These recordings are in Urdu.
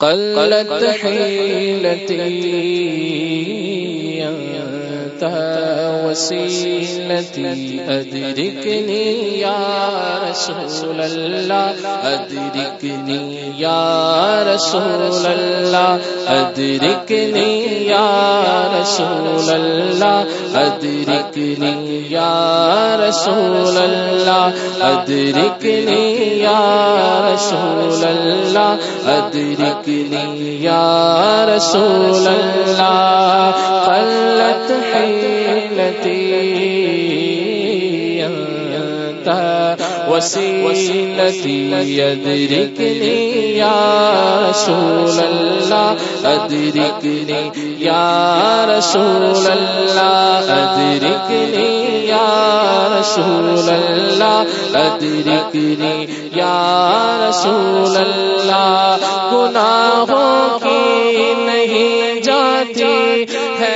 قلت حيلتي أنت وسيلتي أدركني يا رسول الله أدركني يا رسول الله أدركني يا رسول الله أدركني يا رسول الله أدركني يا رسول الله أدركني يا رسول الله قلت حيلتي وسيلتي يدركني يا رسول الله أدركني يا رسول الله أدركني يا رسول الله أدركني يا رسول الله گناہوں کی نہیں جاتی ہے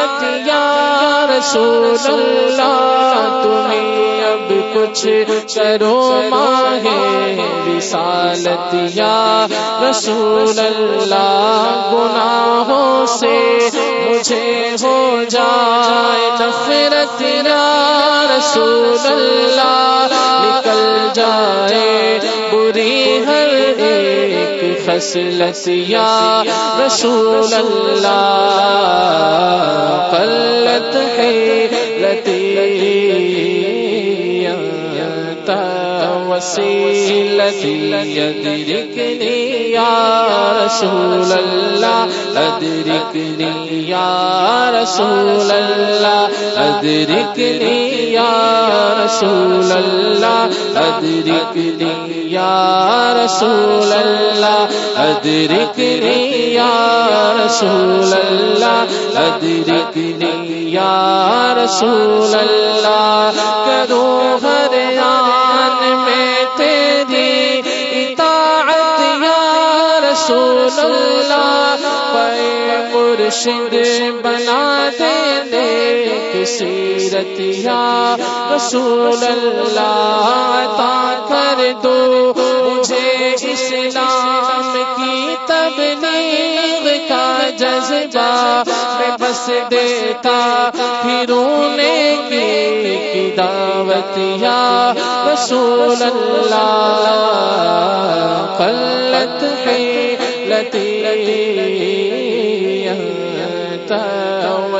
عادت یا رسول اللہ، تمہیں اب کچھ کرو ماہ رسالت یا رسول اللہ، گناہوں سے مجھے ہو جائے نفرت یا رسول اللہ، نکل جائے بری خصلت یا رسول اللہ قلت ہے لتی وسيلتي يدركني رسول الله أدركني يا رسول الله أدركني يا رسول الله أدركني يا رسول الله أدركني يا رسول الله أدركني يا رسول الله کرو ہر تیری اطاعت یا رسول اللہ پے مرشد بنا دے سیرت یا رسول اللہ عطا کر دو۔ مجھے اسلام کی تبلیغ کا جذبہ میں بس دیتا پھرونے کی دعوت یا رسول اللہ۔ قلت ہے، لتی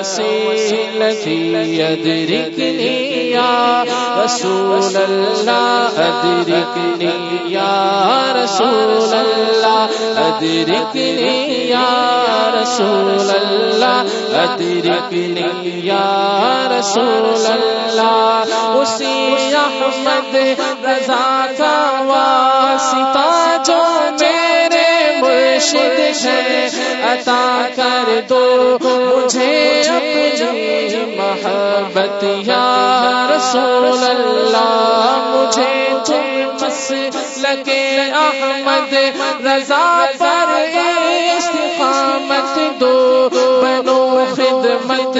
وسيلتي يدركني يا رسول الله أدركني يا رسول الله أدركني يا رسول الله أدركني يا رسول الله اسی احمد رضا کا واسطہ جو میرے مرشد ہے، عطا کر دو۔ مجھے اپنی محبت، یا رسول اللہ، مجھے تم لگے احمد رضا پر استقامت دو بنو خدمت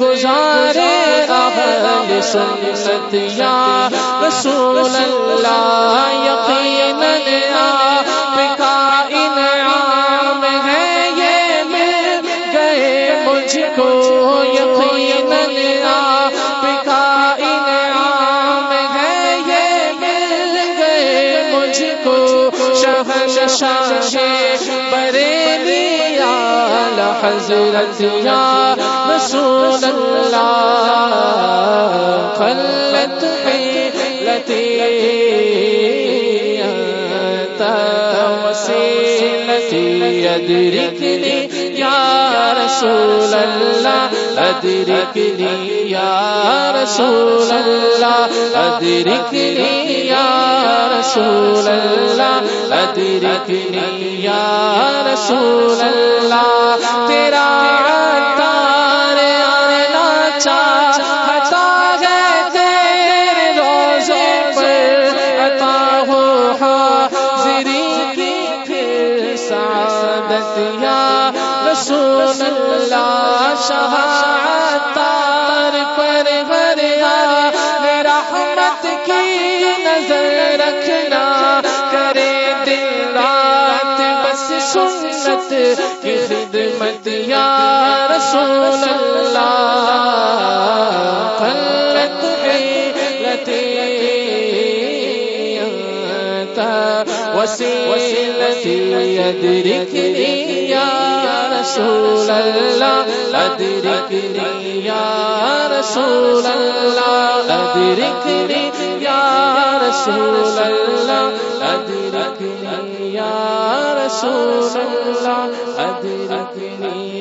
گزارے اہل سنت یا رسول اللہ، یقیناً آپ کا انعام ہے، یہ مل گئے مجھ کو، یقیناً آپ کا انعام ہے، یہ مل گئے مجھ کو۔ شہن شاہ بریلی اعلی حضرت یا رسول اللہ خلت حیلتی انت وسیلتی ادرکنی یا رسول اللہ، ادرکنی یا رسول اللہ، ادرکنی یا رسول اللہ ادرکنی یا رسول اللہ، تیرا تار آنا چاہتا ہے تیرے روزے پر عطا ہو حاضری کی پھر سعادت یا رسول اللہ شہادتار نظر کی خدمت یا رسول اللہ۔ خلت حیلتی انت وسیلتی ادرکنی یا رسول اللہ۔ ادرکنی یا رسول اللہ۔ ادرکنی یا رسول اللہ۔ ادرکنی یا رسول اللہ ادرکنی